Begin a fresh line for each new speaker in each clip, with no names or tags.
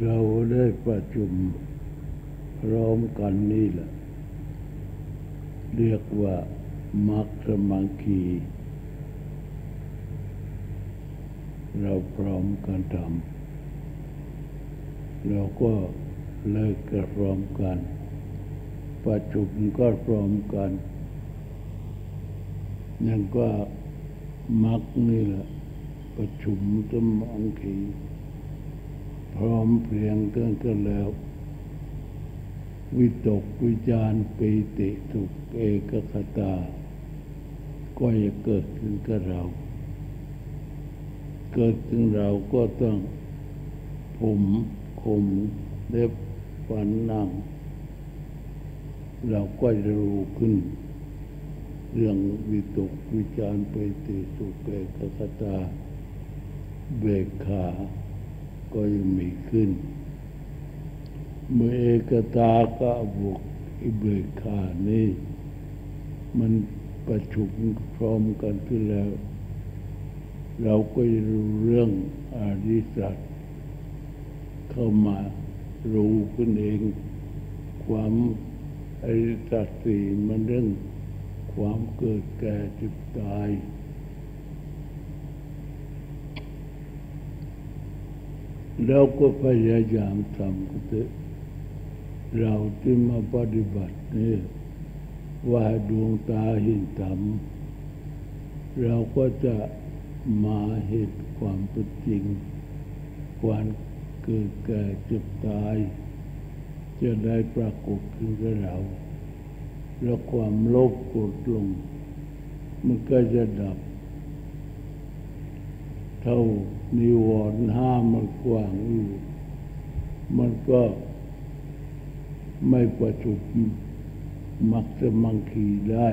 เราได้ประชุมพร้อมกันนี่แหละ เรียกว่ามัคสมังคี เราพร้อมกันทำเราก็เลิกกันพร้อมกัน ประชุมก็พร้อมกันนั่นก็มักนี่แหละประชุมสมังคี พร้อมเพรียงกันกันแล้ว วิตกวิจารปีติสุขเอกคตา ก็จะเกิดขึ้นกับเรา เกิดขึ้นเราก็ต้องผมขมเล็บฝันหนังเราก็จะรู้ขึ้น เรื่องวิตกวิจารปีติสุเอกคตาเบกขา ก็ยังมีขึ้น เมื่อเอกตาก็บวกอิเบกขานี่ มันประชุมพร้อมกันขึ้นแล้ว เราก็รู้เรื่องอริสัตเข้ามารู้ขึ้นเอง ความอริสัตสีมันเรื่องความเกิดแก่จ็บตาย เราก็พยายามทำกันเถอะเราที่มาปฏิบัตินี่ว่าดวงตาเห็นธรรมเราก็จะมาเห็นความเป็นจริงความเกิดแก่เจ็บตาย จะได้ปรากฏขึ้นกับเรา แล้วความโลภโกรธลงมันก็จะดับ เท่านิวรณ์ห้ามันกว้างอยู่มันก็ไม่ประจุมักจะมังคีได้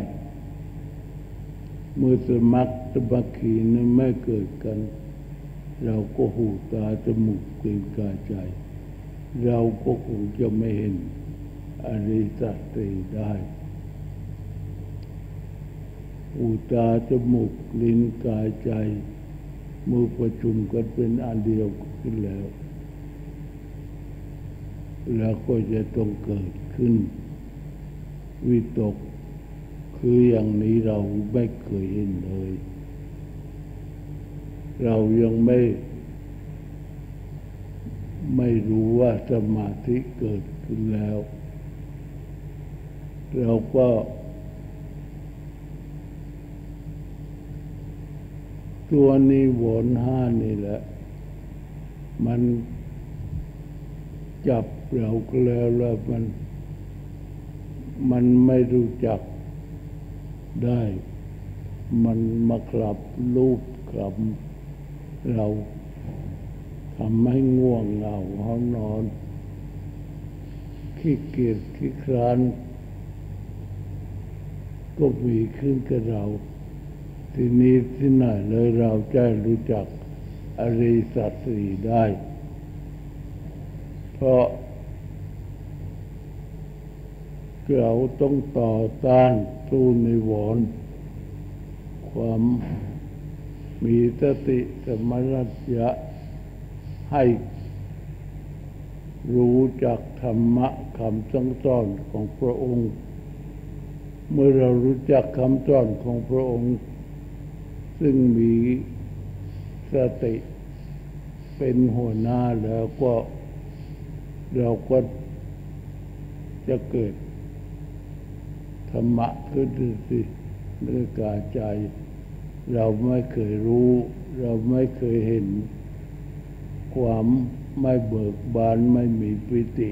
เมื่อสมัครสมัคคีนั้นไม่เกิดกัน เราก็หูตาจมูกกลิ้นกายใจ เราก็คงจะไม่เห็นอริสัตตีได้หูตาจมูกลิ้นกายใจ มื่อประชุมกันเป็นอันเดียวขึ้นแล้ว แล้วก็จะต้องเกิดขึ้น วิตกคืออย่างนี้เราไม่เคยเห็นเลย เรายังไม่ไม่รู้ว่าสมาธิเกิดขึ้นแล้ว เราก็ ตัวนิวรณ์ห้านี่แหละ มันจับเราแล้วแล้วมัน มันไม่รู้จักได้ มันมากลับรูปกลับเราทำให้ง่วงเหงาห้องนอน ขี้เกียจขี้คร้านก็มีขึ้นกับเรา ที่นี้ที่ไหนเลยเราจะรู้จักอริสัตสีได้ เพราะเราต้องต่อต้านสู้นิวรณ์ความมีสติสมัญญะให้รู้จักธรรมะคำสั่งสอนของพระองค์ เมื่อเรารู้จักคำสอนของพระองค์ ซึ่งมีสติเป็นหัวหน้าแล้วก็เราก็จะเกิดธรรมะขึ้นสิในกายใจ เราไม่เคยรู้ เราไม่เคยเห็น ความไม่เบิกบานไม่มีปิติ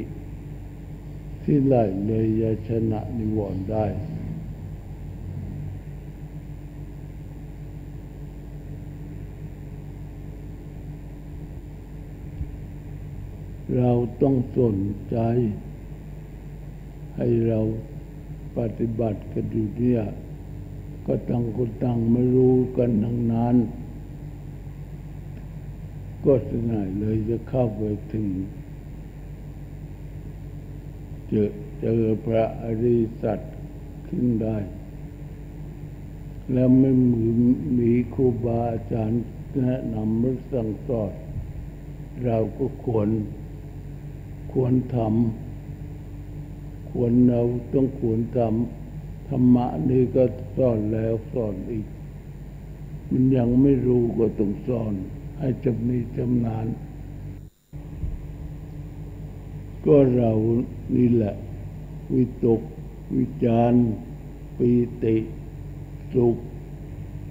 ที่ไหลเลยจะชนะนิวรณ์ได้ เราต้องสนใจ ให้เราปฏิบัติกันอยู่เนี่ยก็ตั้งคนตั้งไม่รู้กันทั้งนั้น ก็สนายเลยจะเข้าไปถึง เจอเจอพระอริสัตขึ้นได้ แล้วไม่มีมีครูบาอาจารย์แนะนำหรือสั่งสอนเราก็ควร ควรทำควรเราต้องควรทำธรรมะนี่ก็สอนแล้วสอนอีก มันยังไม่รู้ก็ต้องสอน ให้จำนี้จำนาน ก็เรานี่แหละ วิตก วิจารปีติสุข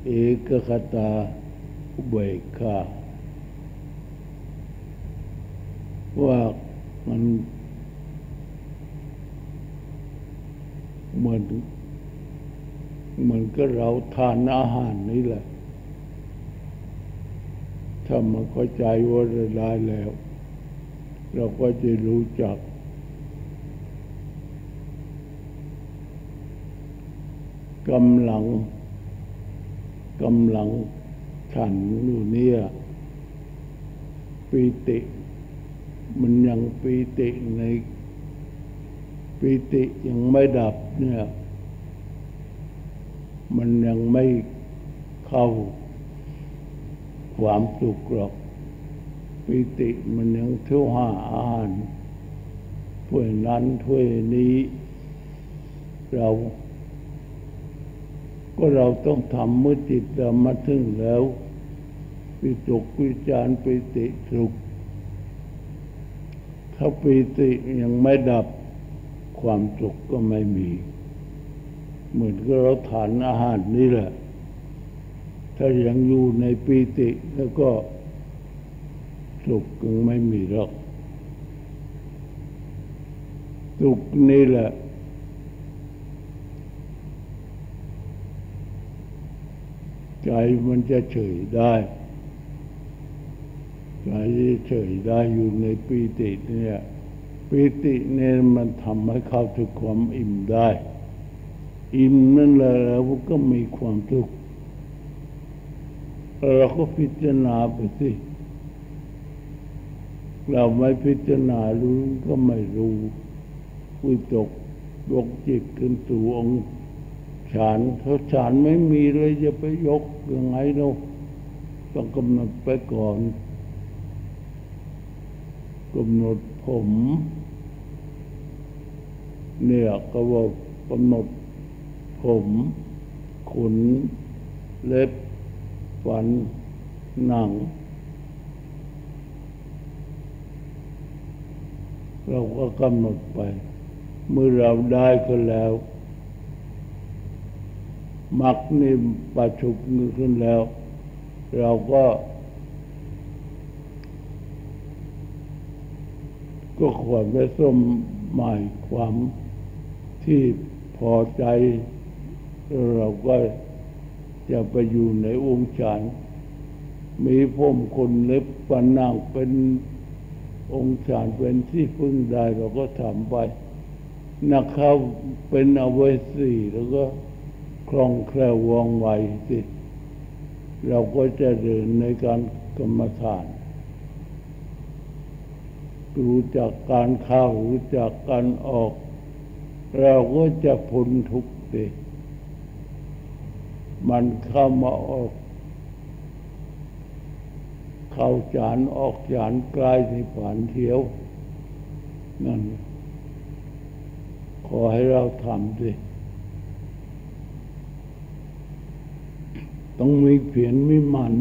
เอกคตาอุเบกขาว่า มัน เหมือนเหมือนก็เราทานอาหารนี่แหละ ถ้ามันเข้าใจว่าได้แล้ว เราก็จะรู้จักกำลังกำลังฉันอยู่เนี่ยปีติ มันยังปีติในปีติยังไม่ดับเนี่ย มันยังไม่เข้าความสุขหรอกปีติมันยังเที่ยวหาอาหารถ้วยนั้นถ้วยนี้ เราก็เราต้องทำเมื่อจิตเรามาถึงแล้ว ปิตกวิจารปิติสุข ถ้าปีติยังไม่ดับความสุขก็ไม่มี เหมือนกับเราทานอาหารนี่แหละ ถ้ายังอยู่ในปีติแล้วก็สุขยังไม่มีหรอกสุขนี่แหละใจมันจะเฉยได้ ใจเฉยได้อยู่ในปีติเนี่ยปีติเนี่ยมันทำให้เข้าถึงความอิ่มได้ อิ่มนั่นแหละแล้วก็มีความทุกข์เราก็พิจารณาไปสิเราไม่พิจารณารู้ก็ไม่รู้วิตกยกจิตขึ้นสู่องค์ฌานถ้าฌานไม่มีเลยจะไปยกยังไงเราต้องกำหนดไปก่อน กำหนดผม เนี่ยก็ว่ากำหนดผม ขน เล็บฟัน หนัง เราก็กำหนดไป เมื่อเราได้ก็แล้วมักนี่ประชุกขึ้นแล้ว เราก็ ก็ควรไปส้มหมายความที่พอใจ เราก็จะไปอยู่ในองค์ฌานมีผมคนเล็บปันนางเป็นองค์ฌานเป็นที่พึ่งได้เราก็ทำไปนักเข้าเป็นอเวสีแล้วก็คล่องแคล่วว่องไวสิ เราก็จะเดินในการกรรมฐาน รู้จักการเข้ารู้จักการออก เราก็จะพ้นทุกข์สิมันเข้ามาออกเข้าจานออกจานกลายที่ผ่านเที่ยว นั่น ขอให้เราทำสิต้องมีเพียรมีมัน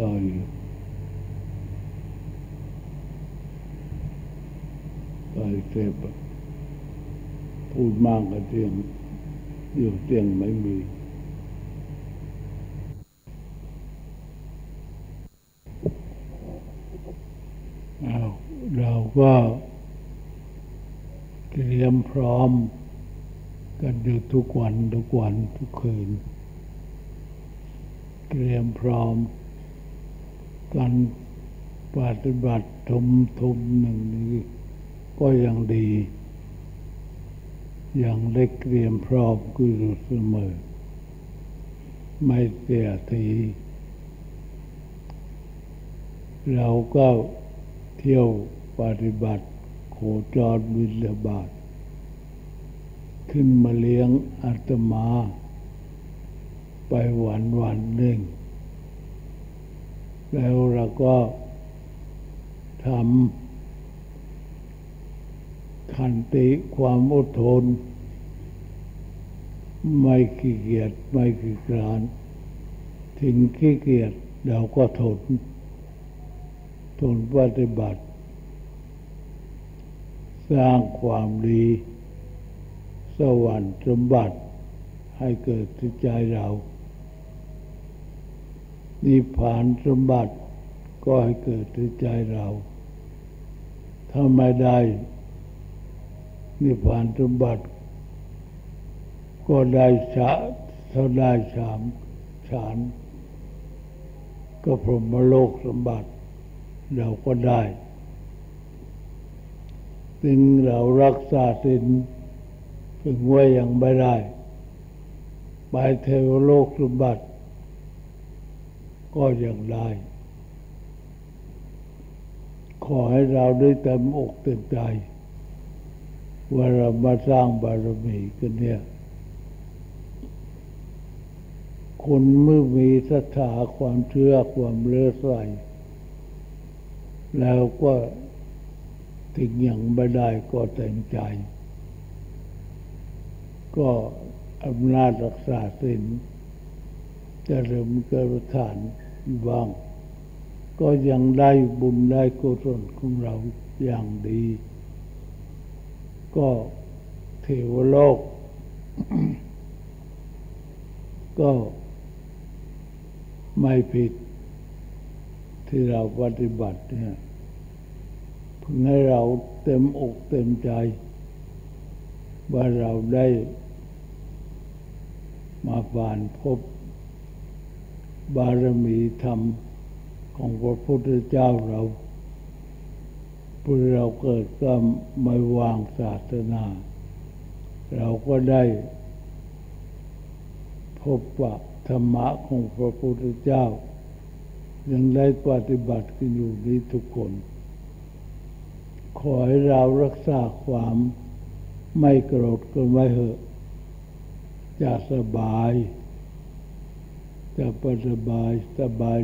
ต่ออยู่ต่อยเทปพูดมากกับเสียงอยู่เสียงไม่มี เราก็เตรียมพร้อมกันอยู่ทุกวันทุกวันทุกคืน เตรียมพร้อม การปฏิบัติทมทมหนึ่งนี้ ก็ยังดี อย่างเล็กเรียมพร้อมกุศลเสมอ ไม่เสียที เราก็เที่ยวปฏิบัติโคจรวิลบาท ขึ้นมาเลี้ยงอาตมา ไปวันวันหนึ่ง แล้วเราก็ทำขันติความอดทน ไม่ขี้เกียจไม่ขี้กรานถึงขี้เกียจเราก็ทน ทนปฏิบัติ สร้างความดี สวรรค์สมบัติให้เกิดที่ใจเรา นิพพานสมบัติก็ให้เกิดที่ใจเรา ถ้าไม่ได้นิพพานสมบัติ ก็ได้ชะเท่าได้ชามฉานก็พรหมโลกสมบัติ เราก็ได้จึงเรารักษาสินถึงว่ายังไม่ได้ ไปเทวโลกสมบัติ ก็ยังได้ ขอให้เราได้เต็มอกเต็มใจว่าเรามาสร้างบารมีกันเนี่ยคนเมื่อมีศรัทธาความเชื่อความเลื่อใสแล้วก็ถึงยังไม่ได้ก็เต็มใจ ก็อำนาจรักษาสิน จะเริ่มกิดฐานบ้าง ก็ยังได้บุญได้กุศลของเราอย่างดี ก็เทวโลก ก็ไม่ผิดที่เราปฏิบัติเนี่ยพื่อให้เราเต็มอกเต็มใจ ว่าเราได้มาผ่านพบ บารมีธรรมของพระพุทธเจ้าเราเพื่อเราเกิดก็ไม่วางศาสนา เราก็ได้พบว่าธรรมะของพระพุทธเจ้า ยังได้ปฏิบัติกันอยู่นี้ทุกคน ขอให้เรารักษาความไม่โกรธกันไว้เถอะจะสบาย จะปสบายสบาย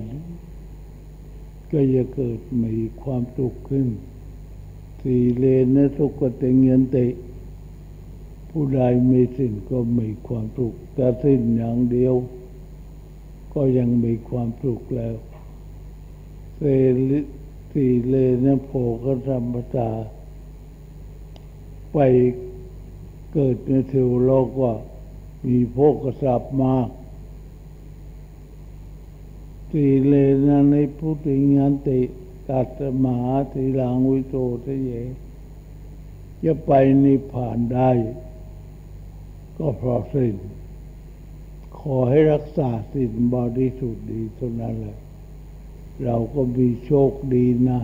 ก็จะเกิดมีความสุขขึ้น สีเลนะสุขเตเงินติ ผู้ใดมีสิ่งก็มีความสุขแต่สิ้นอย่างเดียว ก็ยังมีความสุขแล้วเสสีเลนะโพกธรรมตาไปเกิดในเทวโลกว่ามีโภกทรัพย์มาก สีเลนะในพุทธิงันติตัตมหาทีลังวิโตทะเย จะไปนิพพานได้ ก็เพราะสิ้น ขอให้รักษาสิ่งบริสุทธิ์ดีเท่านั้นแหละเราก็มีโชคดีนะ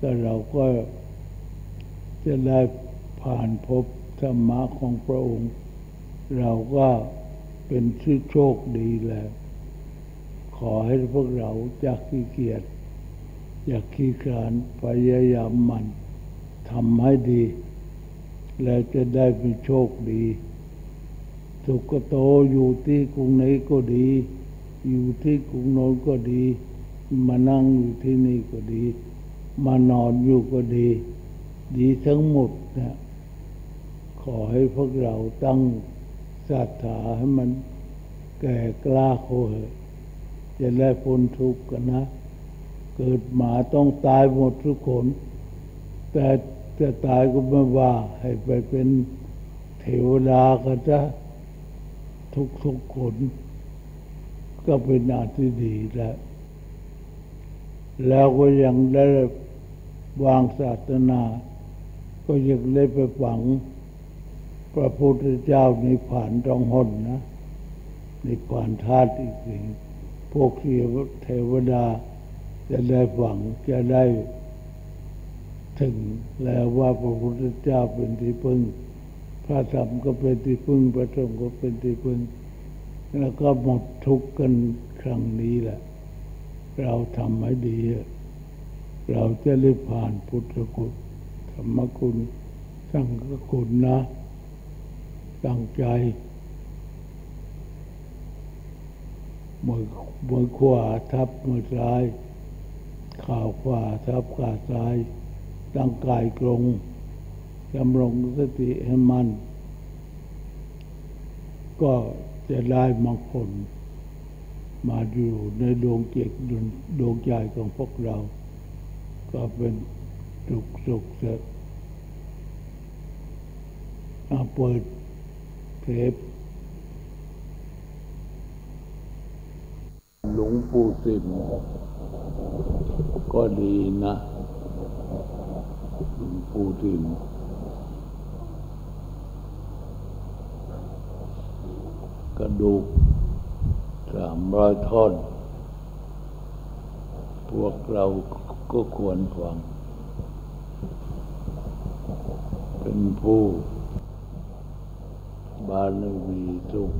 ก็เราก็จะได้ผ่านพบธรรมะของพระองค์ เราก็เป็นชื่อโชคดีแล้ว ขอให้พวกเราจากขี้เกียจอยากขี้คานพยายามมันทำให้ดี แล้วจะได้เป็นโชคดีสุขโตอยู่ที่กรุงไหนก็ดี อยู่ที่กรุงโน้นก็ดี มานั่งอยู่ที่นี่ก็ดี มานอนอยู่ก็ดี ดีทั้งหมดนะขอให้พวกเราตั้งศรัทธาให้มันแก่กล้าโคเห จะได้พ้นทุกข์กันนะ เกิดมาต้องตายหมดทุกคน แต่จะตายก็ไม่ว่า ให้ไปเป็นเทวดาก็จะทุกทุกคน ก็เป็นอาที่ดีแล้วแล้วก็ยังได้วางศาสนา ก็ยังได้ไปฝังพระพุทธเจ้าในผ่านรองหนนะ ในผ่านธาตุอีกสิ่ง พวกเทวดาจะได้ฝังจะได้ถึงแล้วว่าพระพุทธเจ้าเป็นที่พึ่ง พระธรรมก็เป็นที่พึ่ง พระสงฆ์ก็เป็นที่พึ่ง แล้วก็หมดทุกข์กันครั้งนี้แหละ เราทำให้ดี เราจะได้ผ่านพุทธคุณธรรมคุณ สังฆคุณนะตั้งใจ มือมือขวาทับมือซ้ายข่าวขวาทับขาซ้ายตั้งกายตรงดำรงสติให้มัน ก็จะได้มงคลมาอยู่ในดวงจิตดวงใจของพวกเรา ก็เป็นสุขสุขเสร็จอาเปิดเทป หลวงปู่สิมก็ดีนะหลวงปู่สิมกระดูกสามร้อยท่อน พวกเราก็ควรฟัง เป็นผู้บารมีสูง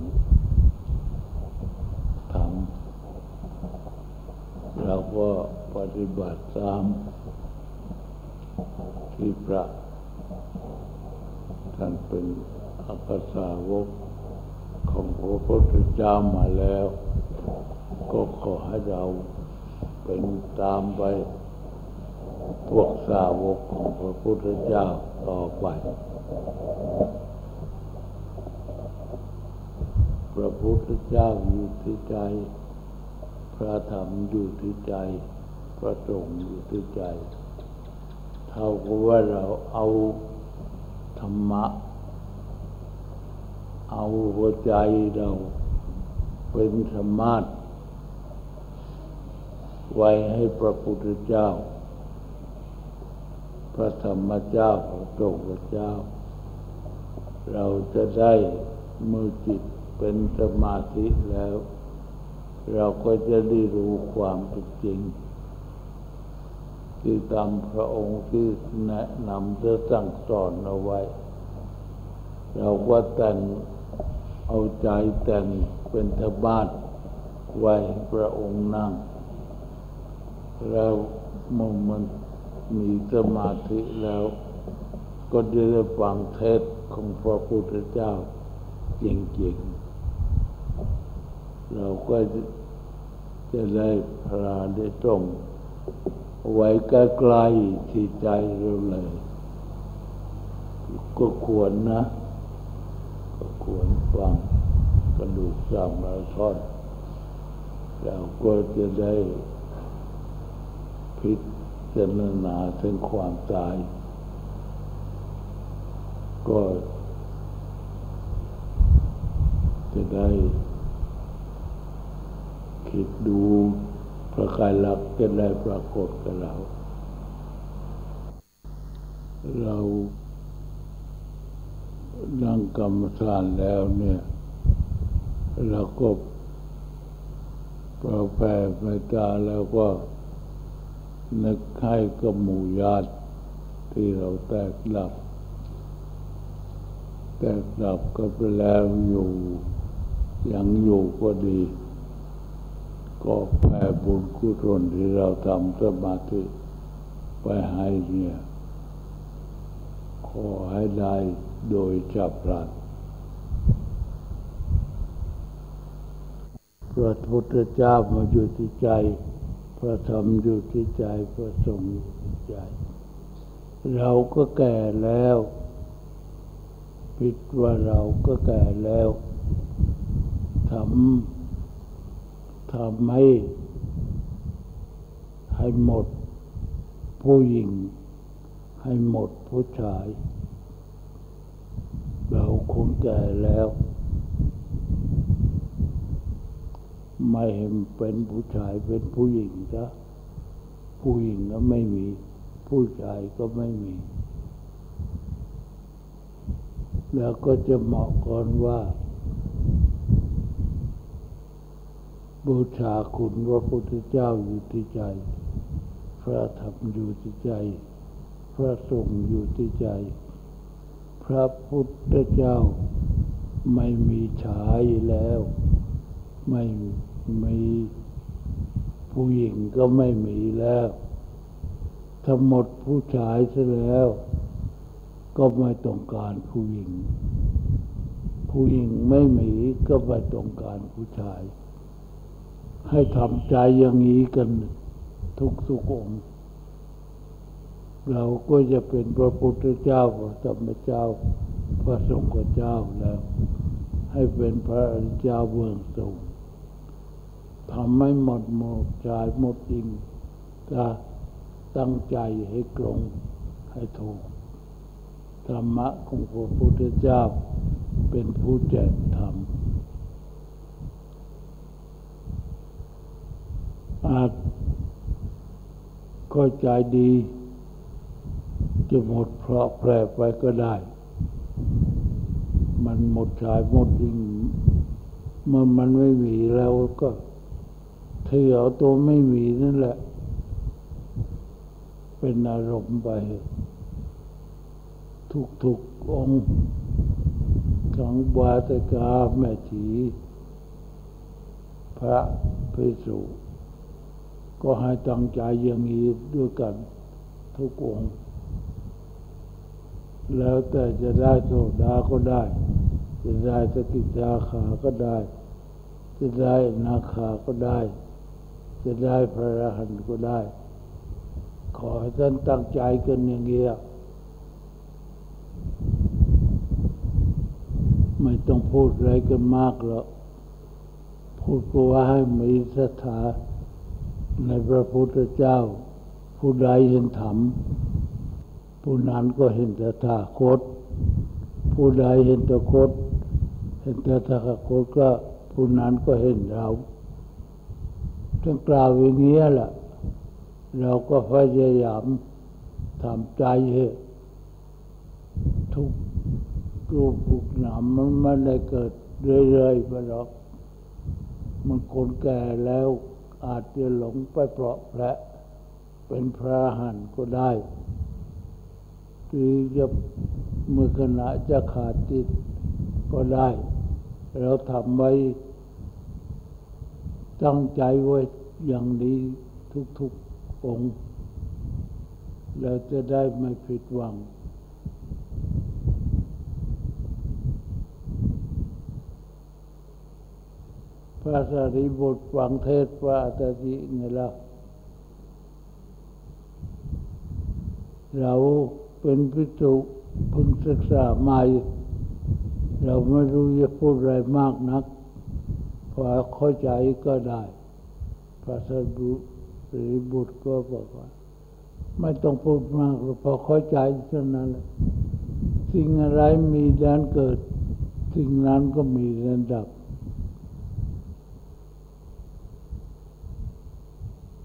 ทำเราก็ป ฏิบัติตามที่พระท่านเป็นอักษาวกของพระพุทธเจ้ามาแล้ว ก็ขอให้เราเป็นตามไปพวกสาวกของพระพุทธเจ้าต่อไป พระพุทธเจ้าอยู่ที่ใจ พระธรรมอยู่ที่ใจ พระสงฆ์อยู่ที่ใจ เท่ากับว่าเราเอาธรรมะ เอาหัวใจเราเป็นสมาธิไว้ให้พระพุทธเจ้า พระธรรมเจ้า พระสงฆ์เจ้า เราจะได้มือจิตเป็นสมาธิแล้ว เราก็จะได้รู้ความจริง ที่ตามพระองค์ที่แนะนำจะสั่งสอนเอาไว้ เราก็แต่งเอาใจแต่งเป็นทบาทไว้พระองค์นั่งแล้วมองมันมีสมาธิแล้ว ก็จะได้ฟังเทศของพระพุทธเจ้าจริงๆ เราก็จะได้พระได้ตรง ไว้ใกล้ๆที่ใจเราเลย ก็ควรนะ ก็ควรฟังกระดูกสามร้อยท่อนเราก็จะได้พิจารณาถึงความตาย ก็จะได้คิดดู พระกายลักจะได้ปรากฏกับเรา เรานั่งกรรมฐานแล้วเนี่ยเราก็ประแผ่เมตตาแล้วก็นึกให้กับหมู่ญาติที่เราแตกดับ แตกดับก็ไปแล้วอยู่ ยังอยู่ก็ดี ก็แผ่บุญกุศลที่เราทำสมาธิไปให้เนี่ย ขอให้ได้โดยจับพลันพระพุทธเจ้ามาอยู่ที่ใจ พระธรรมอยู่ที่ใจ พระสงฆ์อยู่ที่ใจ เราก็แก่แล้วคิดว่าเราก็แก่แล้วทำ ทำให้ให้หมดผู้หญิง ให้หมดผู้ชาย เราคงแก่แล้ว ไม่เห็นเป็นผู้ชายเป็นผู้หญิงจ้ะผู้หญิงก็ไม่มี ผู้ชายก็ไม่มี แล้วก็จะเหมาะก่อนว่า บูชาคุณพระพุทธเจ้าอยู่ที่ใจ พระธรรมอยู่ที่ใจ พระสงฆ์อยู่ที่ใจ พระพุทธเจ้าไม่มีฉายแล้ว ไม่มีผู้หญิงก็ไม่มีแล้วถ้าหมดผู้ชายซะแล้ว ก็ไม่ต้องการผู้หญิง ผู้หญิงไม่มีก็ไม่ต้องการผู้ชาย ให้ทำใจอย่างนี้กันทุกทุกองเราก็จะเป็นพระพุทธเจ้าพระธรรมเจ้า พระสงฆ์เจ้าแล้ว ให้เป็นพระอริยเจ้าเบื้องสูงทำให้หมดหมดใจหมดจริงถ้าตั้งใจให้ตรงให้ถูกธรรมะของพระพุทธเจ้าเป็นผู้แจกธรรม อาจก็ใจดี จะหมดเพราะแปรไปก็ได้ มันหมดชายหมดจริงเมื่อมันไม่มีแล้วก็เถือเอาตัวไม่มีนั่นแหละ เป็นอารมณ์ไป ทุกๆองค์ทั้งบาตกาแม่ชีพระภิกษุ ก็ให้ตั้งใจอย่างนี้ด้วยกันทุกองค์แล้วแต่จะได้โสดาก็ได้ จะได้สกิจาขาก็ได้ จะได้นาคาก็ได้ จะได้พระรหันต์ก็ได้ ขอให้ท่านตั้งใจกันอย่างเงี้ยไม่ต้องพูดอะไรกันมากหรอกพูดก็ว่าให้มีศรัทธา ในพระพุทธเจ้า ผู้ใดเห็นธรรม ผู้นั้นก็เห็นแต่าคต ผู้ใดเห็นต่คต เห็นแต่าคตก็ผู้นั้นก็เห็นเราต้งกล่าวอย่างนี้แหละเราก็พยายามทำใจให้ทุกรูปทุกนามมันไม่ได้เกิดเรื่อยๆไปหรอกมันคนแก่แล้ว อาจจะหลงไปเพราะแผลเป็นพระหันก็ได้หรือจะเมื่อขณะจะขาดจิตก็ได้ เราทำไว้ตั้งใจไว้อย่างนี้ทุกๆองค์ เราจะได้ไม่ผิดหวัง ระสารีบุตรฟังเทศพระอัตติไงล่ะเราเป็นพิจุพึงศึกษาใหม่ เราไม่รู้จะพูดอะไรมากนักพอเข้าใจก็ได้ พระสารีบุตรก็บอกว่าไม่ต้องพูดมากพอเข้าใจเท่านั้นสิ่งอะไรมีแดนเกิด สิ่งนั้นก็มีแดนดับ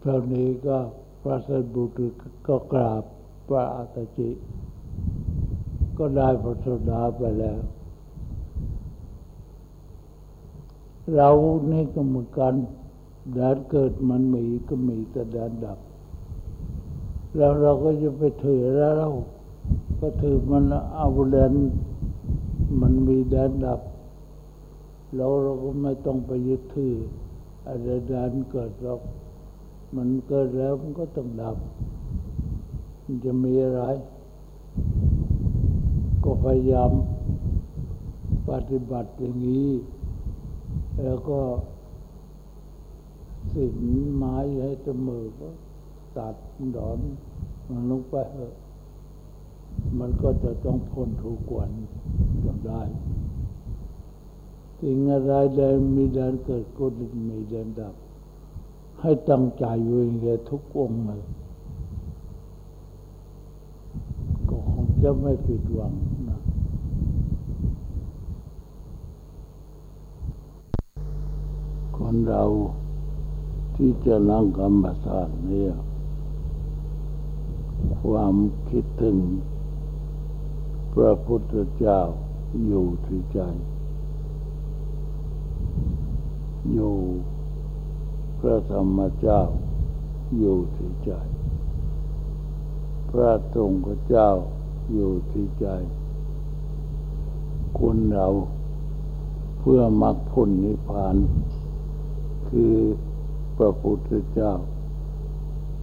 เท่านี้ก็พระสันบุตรก็กราบพระอัตจิ ก็ได้พระสดาไปแล้ว เรานี่ก็เหมือนกันแดนเกิดมันมีก็มีแต่แดนดับ แล้วเราก็จะไปถือแล้วเราก็ถือมันเอาแดนมันมีแดนดับ แล้วเราก็ไม่ต้องไปยึดถืออะไรแดนเกิดหรอก มันเกิดแล้วมันก็ต้องดับ มันจะมีอะไร ก็พยายามปฏิบัติอย่างนี้ แล้วก็สิ่งไม้ให้เสมอก็ตัดดอน มันลงไปเถอะมันก็จะต้องพ้นทุกวันจนได้สิ่งอะไรใดมีแดนเกิดก็มีแดนดับ ให้ตั้งใจอยู่อย่างเงี้ยทุกองค์เลยก็คงจะไม่ผิดหวังนะคนเราที่จะนั่งกรรมฐานเนี่ยความคิดถึงพระพุทธเจ้าอยู่ที่ใจ อยู่ พระธรรมเจ้าอยู่ที่ใจ พระสงฆ์เจ้าอยู่ที่ใจคุณเราเพื่อมรรคผลนิพพาน คือพระพุทธเจ้า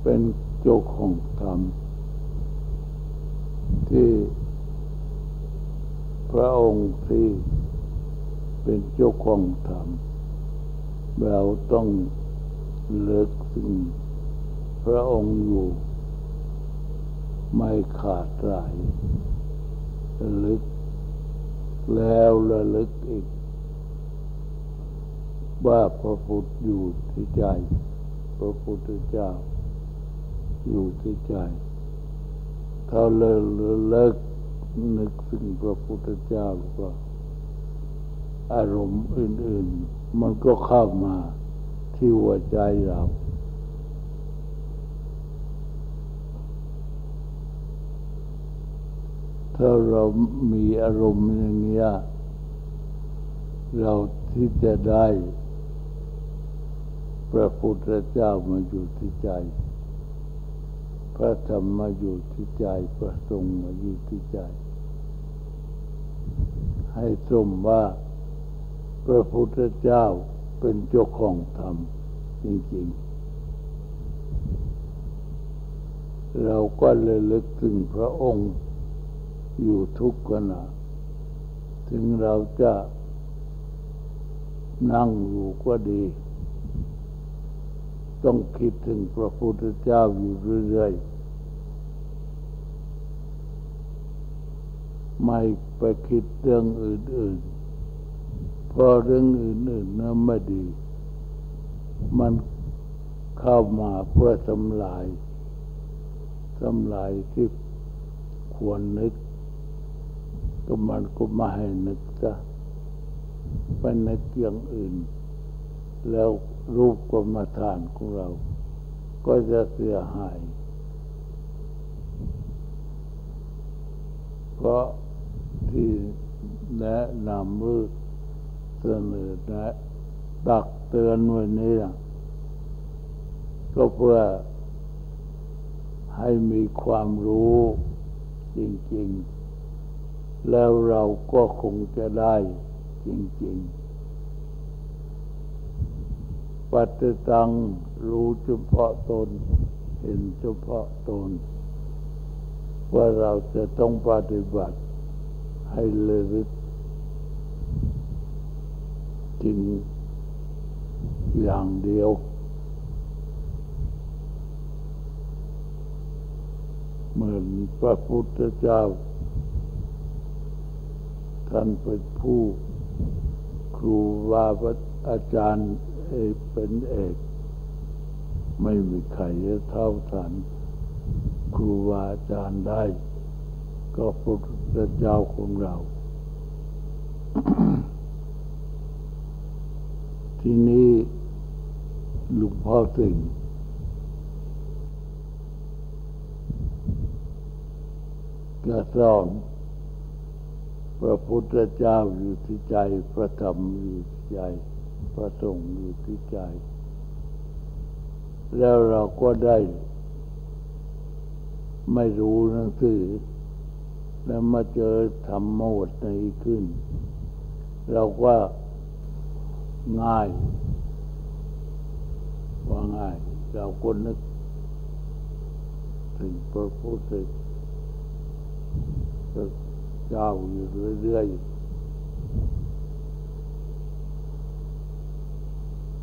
เป็นเจ้าของธรรม ที่พระองค์ที่เป็นเจ้าของธรรม เราต้อง เลิกซึ่งพระองค์อยู่ ไม่ขาดสายระลึก แล้วระลึกอีก ว่าพระพุทธอยู่ที่ใจ พระพุทธเจ้า อยู่ที่ใจถ้าเลิกเลิกนึกถึงพระพุทธเจ้าก็อารมณ์อื่น ๆ มันก็เข้ามา ที่หัวใจเราถ้าเรามีอารมณ์อย่างเงี้ยเราที่จะได้พระพุทธเจ้ามาอยู่ที่ใจ พระธรรมมาอยู่ที่ใจ พระสงฆ์มาอยู่ที่ใจ ให้สมว่าพระพุทธเจ้า เป็นเจ้าของธรรมจริงๆ เราก็เลยลึกถึงพระองค์อยู่ทุกขณะ ถึงเราจะนั่งอยู่ก็ดี ต้องคิดถึงพระพุทธเจ้าอยู่เรื่อยๆ ไม่ไปคิดเรื่องอื่นๆ เพราะเรื่องอื่นๆนั้นไม่ดี มันเข้ามาเพื่อทำลายทำลายที่ควรนึก ก็มันก็มาให้นึกซะไปนึกอย่างอื่น แล้วรูปกรรมฐานของเรา ก็จะเสียหาย เพราะที่แนะนำหรือ เสนอแนะตักเตือนวันนี้ก็เพื่อให้มีความรู้จริง ๆ แล้วเราก็คงจะได้จริง ๆ ปัจจตังรู้เฉพาะตน เห็นเฉพาะตน ว่าเราจะต้องปฏิบัติให้เลย จริงอย่างเดียว เหมือนพระพุทธเจ้า ท่านเป็นผู้ครูวาอาจารย์เอกเป็นเอก ไม่มีใครเท่าทันครูวาอาจารย์ได้ ก็พระพุทธเจ้าของเรา ที่นี้หลวงพ่อสิงห์กระสอนพระพุทธเจ้าอยู่ที่ใจ พระธรรมอยู่ที่ใจ พระสงฆ์อยู่ที่ใจ แล้วเราก็ได้ ไม่รู้หนังสือ แล้วมาเจอธรรมโมดในขึ้น เราก็ ง่ายว่าง่ายเราก็นึก ถึงพระพุทธเจ้าอยู่เรื่อยๆ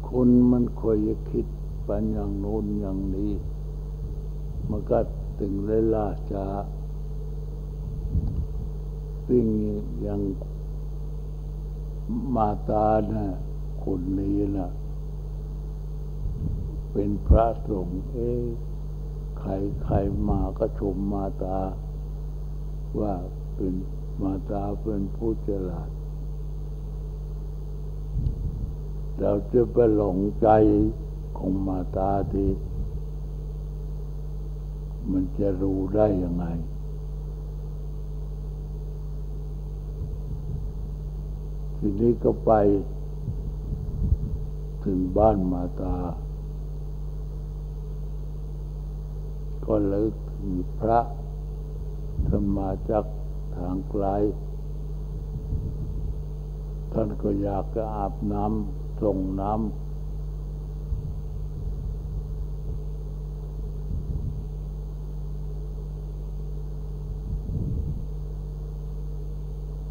คนมันคอยจะคิดไปอย่างโน้นอย่างนี้ มันก็ถึงเวลาจะสิ่งอย่างมาตานะ คนนี้นะเป็นพระสงฆ์เอ้ใครใครมาก็ชมมาตา ว่าเป็นมาตาเป็นผู้ฉลาดเราจะไปหลงใจของมาตาที่มันจะรู้ได้ยังไง ทีนี้ก็ไป ถึงบ้านมาตา ก็เลยถึงพระท่านมาจากทางไกล ท่านก็อยากจะอาบน้ำส่งน้ำ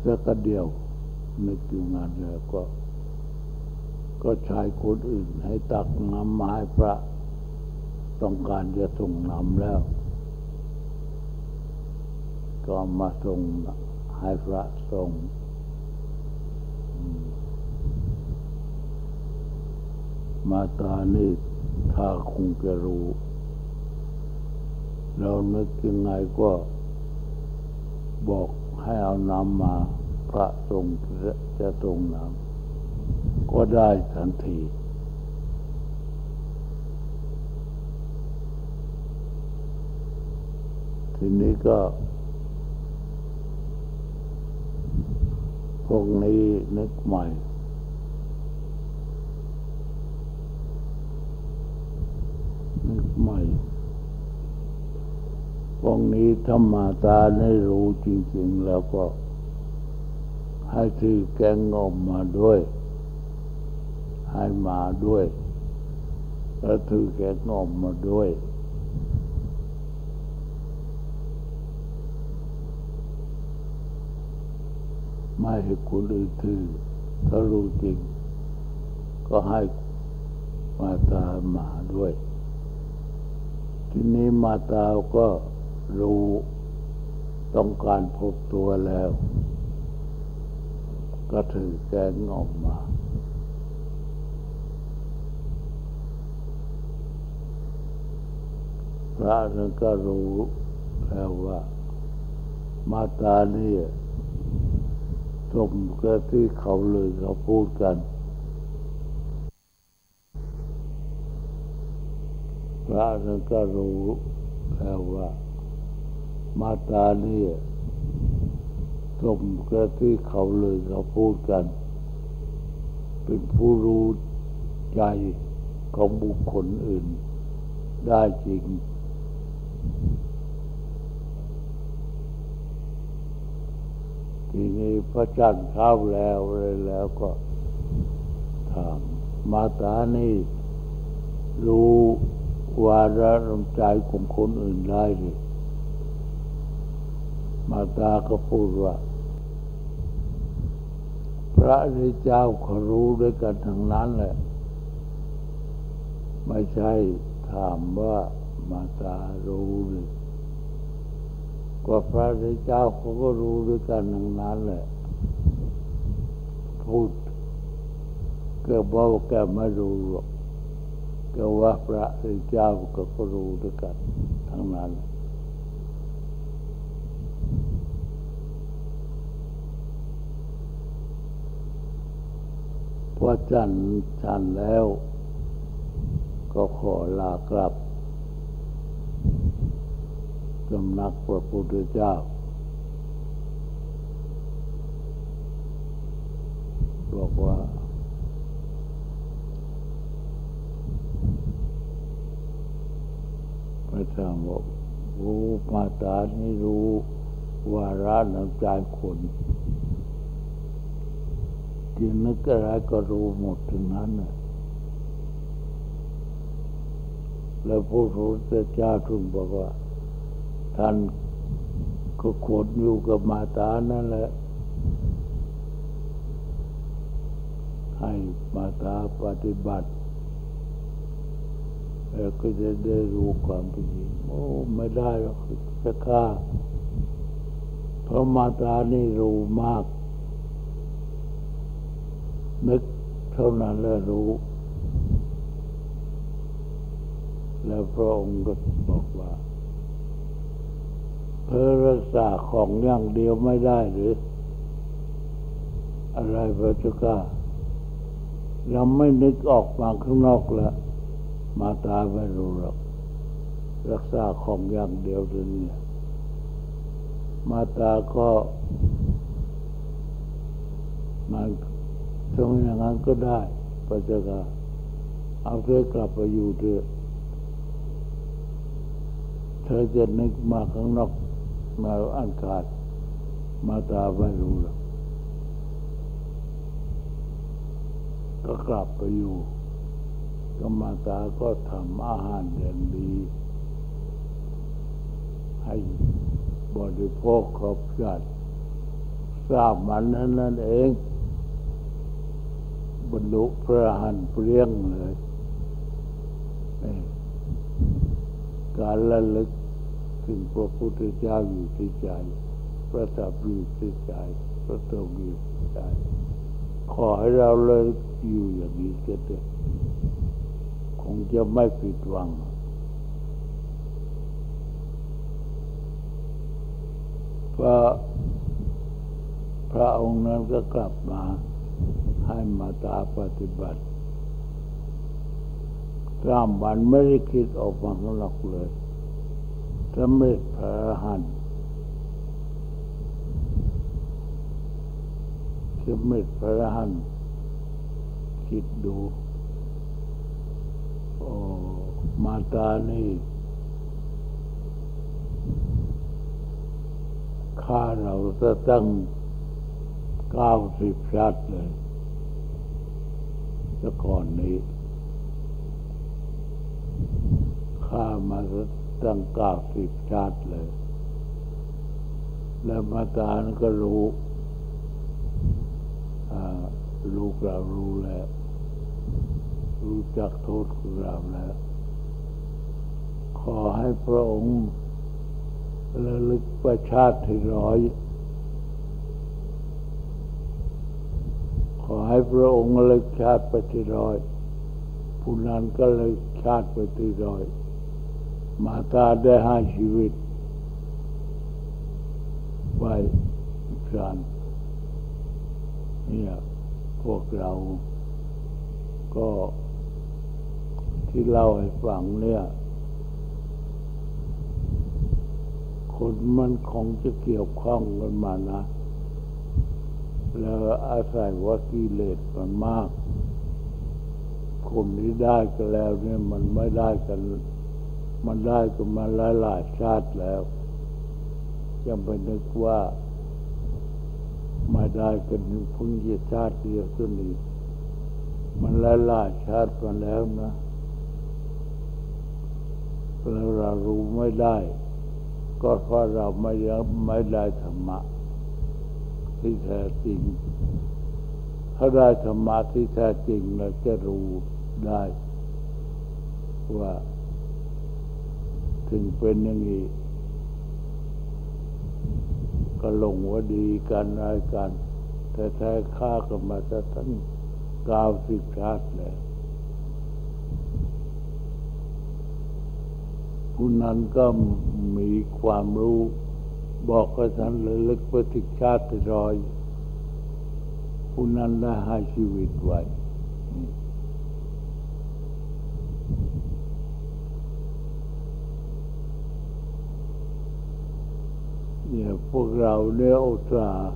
สักเดียวนึกอยู่งานแล้วก็ ก็ก็ใช้คนอื่นให้ตักน้ำมาให้พระ ต้องการจะส่งน้ำแล้ว ก็มาส่งให้พระส่งมาตานี่ถ้าคงจะรู้ เรานึกยังไงก็บอกให้เอาน้ำมา พระทรงจะตรงน้ำ ก็ได้ทันที ทีนี้ก็ พวกนี้นึกใหม่ นึกใหม่ พวกนี้ถ้ามาตาได้รู้จริง ๆ แล้วก็ให้ถือแกงอมมาด้วย ให้มาด้วย แล้วถือแกงอมมาด้วย ไม่ให้คนอื่นถือถ้ารู้จริง ก็ให้มาตามาด้วย ทีนี้มาตาก็รู้ต้องการพบตัวแล้ว ก็ถือแกงออกมา ระนั้นก็รู้แล้วว่ามาตานี่สมกับที่เขาเลยเขาพูดกัน พระนั้นก็รู้แล้วว่ามาตานี่สมกับที่เขาเลยเขาพูดกัน เป็นผู้รู้ใจของบุคคลอื่นได้จริง ทีนี้พระจันทร์เข้าแล้วเลยแล้วก็ถามมาตานี่รู้วาระลมใจของคนอื่นได้หรือมาตาก็พูดว่า พระริเจ้าเขารู้ด้วยกันทั้งนั้นแหละ ไม่ใช่ถามว่ามาตารู้หรือ ก็พระเจ้าเขาก็รู้ด้วยกันทั้งนั้นแหละพูดแกบอกแกไม่รู้หรอกแกว่าพระเจ้าก็ก็รู้ด้วยกันทั้งนั้นพอจันทร์จันแล้ว ก็ขอลากลับ สำนักพระพุทธเจ้าบอกว่าพระเจ้าบอกรู้มาตานี่รู้วาระน้ำใจคนจินึกอะไรก็รู้หมดถึงนั้นน่ะแล้วพระพุทธเจ้าทรงบอกว่า ท่านก็ขดอยู่กับมาตานั่นแหละ ให้มาตาปฏิบัติแล้วก็จะได้รู้ความเป็นจริงโอ้ ไม่ได้หรอกจะฆ่าเพราะมาตานี่รู้มาก นึกเท่านั้นแล้วรู้ แล้วพระองค์ก็บอกว่า เพื่อรักษาของอย่างเดียวไม่ได้หรือ อะไรพระเจ้าข้าเราไม่นึกออกมาข้างนอกแล้วมาตาไม่รู้หรอกรักษาของอย่างเดียวตัวนี้มาตาก็มันตรงอย่างนั้นก็ได้พระเจ้าค่ะเอาเธอกลับไปอยู่เถอะเธอจะนึกมาข้างนอก มาอันขาดมาตาไม่รู้หรอกก็กลับไปอยู่ก็มาตาก็ทำอาหารอย่างดี ให้บริโภคครบจัดทราบมันนั้นนั่นเอง บรรลุพระหันเปรี้ยงเลย การระลึก ถึงพระพุทธเจ้าอยู่ที่ใจ พระธรรมอยู่ที่ใจ พระธรรมอยู่ที่ใจ ขอให้เราเลยอยู่อย่างนี้ก็เถอะคงจะไม่ผิดหวังพระพระองค์นั้นก็กลับมาให้มาตาปฏิบัติสามวันไม่ได้คิดออกมาข้างนอกเลย สำเร็จพระหันสำเร็จพระหันคิดดูโอ้มาตานี่ฆ่าเราจะตั้งเก้าสิบชาติเลยแต่ก่อนนี้ฆ่ามา ตั้งเก้าสิบชาติเลย แล้วมาตานก็รู้ลูกเรารู้แล้ว รู้จักโทษของเราแล้ว ขอให้พระองค์ระลึกประชาติให้ร้อย ขอให้พระองค์ระลึกชาติปที่ร้อยผู้นั้นก็เลยชาติปที่ร้อย มาตาได้ให้ชีวิตไว้กันเนี่ยพวกเราก็ที่เล่าให้ฟังเนี่ย คนมันคงจะเกี่ยวข้องกันมานะ แล้วอาศัยว่ากิเลสมันมาก คนที่ได้ก็แล้วเนี่ยมันไม่ได้กัน มันได้กันมาหลายหลายชาติแล้ว ยังไปนึกว่ามาได้กันเพิ่งยีชาติเดียวตัวนี้มันหลายหลายชาติมาแล้วนะแล้วเรารู้ไม่ได้ ก็เพราะเราไม่ไม่ได้ธรรมะ ที่แท้จริง ถ้าได้ธรรมะที่แท้จริงเราจะรู้ได้ว่า ถึงเป็นอย่างนี้ก็ลงว่าดีกันอะไรกันแต่แท้ค่ากันมาจะทั้งก้าสิบชาติแล้วผู้นั้นก็มีความรู้บอกกับท่านเลยลึกปฏิชาติรอยผู้นั้นได้ให้ชีวิตไว้ เนี่ยพวกเราเนี่ยอุตส่าห์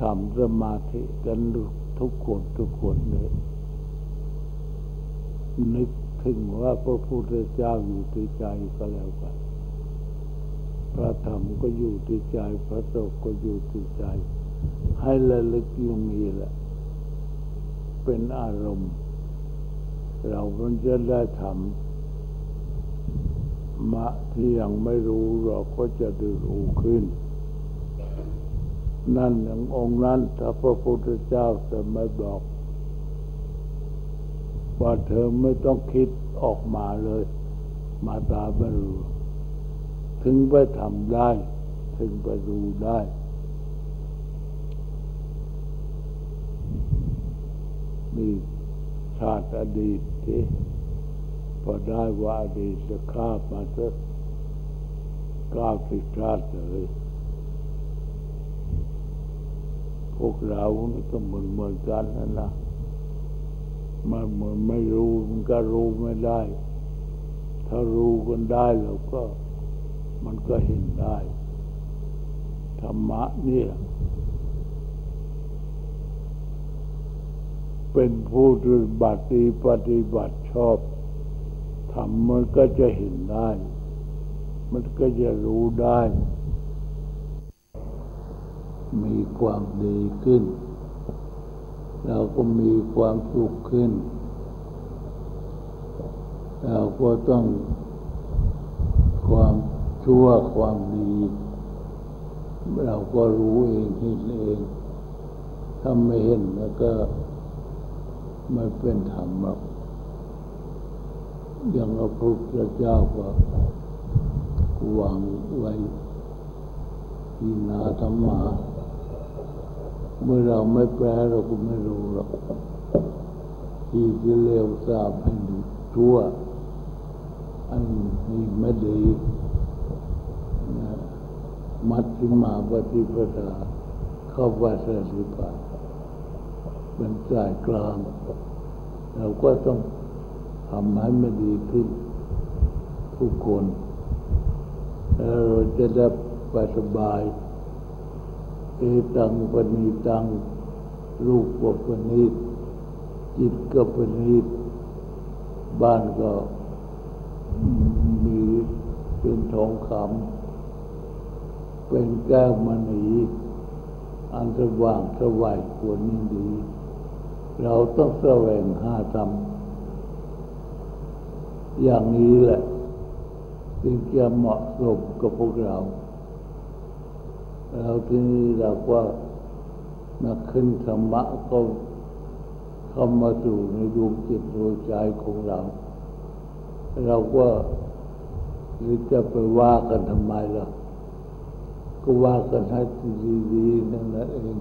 ทำสมาธิกันทุกคนทุกคนเลยนึกถึงว่าพระพุทธเจ้าอยู่ที่ใจก็แล้วกัน พระธรรมก็อยู่ที่ใจ พระสงฆ์ก็อยู่ที่ใจ ให้ระลึกอยู่นี้แหละ เป็นอารมณ์ เรามันจะได้ทำ มะที่ยังไม่รู้เราก็จะดูรู้ขึ้น นั่นอย่างองค์นั้นถ้าพระพุทธเจ้าจะไม่บอก ว่าเธอไม่ต้องคิดออกมาเลย มาตาบรูถึงไปทำได้ ถึงไปรู้ได้มีชาติอดีตที่ พอได้ว่าอดีตจะข้ามาสักเก้าสิบชาติเลยพวกเราก็เหมือนเหมือนกันนั่นนะมันเหมือนไม่รู้มันก็รู้ไม่ได้ ถ้ารู้กันได้เราก็มันก็เห็นได้ ธรรมะเนี่ย เป็นผู้ปฏิบัติปฏิบัติชอบ ทำมันก็จะเห็นได้ มันก็จะรู้ได้ มีความดีขึ้น เราก็มีความสุขขึ้น เราก็ต้องความชั่วความดี เราก็รู้เองเห็นเอง ถ้าไม่เห็นแล้วก็ไม่เป็นธรรมหรอก อย่างพระพุทธเจ้าก็วางไว้ที่นาธรรมะเมื่อเราไม่แปลเราก็ไม่รู้หรอกที่ที่เลวทราบให้ดีทั่ว อันนี้ไม่ดีมัชฌิมาปฏิปทาเข้าวัสดิปาเป็นสายกลาง เราก็ต้อง ทำให้มันดีขึ้นผู้คนแล้วเราจะได้ปสบายเอตังปณีตังลูกก็ปณีตจิตก็ปณีตบ้านก็มีเป็นทองคำเป็นแก้วมณีอันสว่างสวัยควรยิ่งดี เราต้องแสวงหาธรรม อย่างนี้แหละจึงจะเหมาะสมกับพวกเรา เราที่นี้เราว่านักขึ้นธรรมะก็เข้ามาสู่ในดวงจิตดวงใจของเรา เราก็หรือจะไปว่ากันทำไมล่ะ ก็ว่ากันให้ดีๆนั่นเอง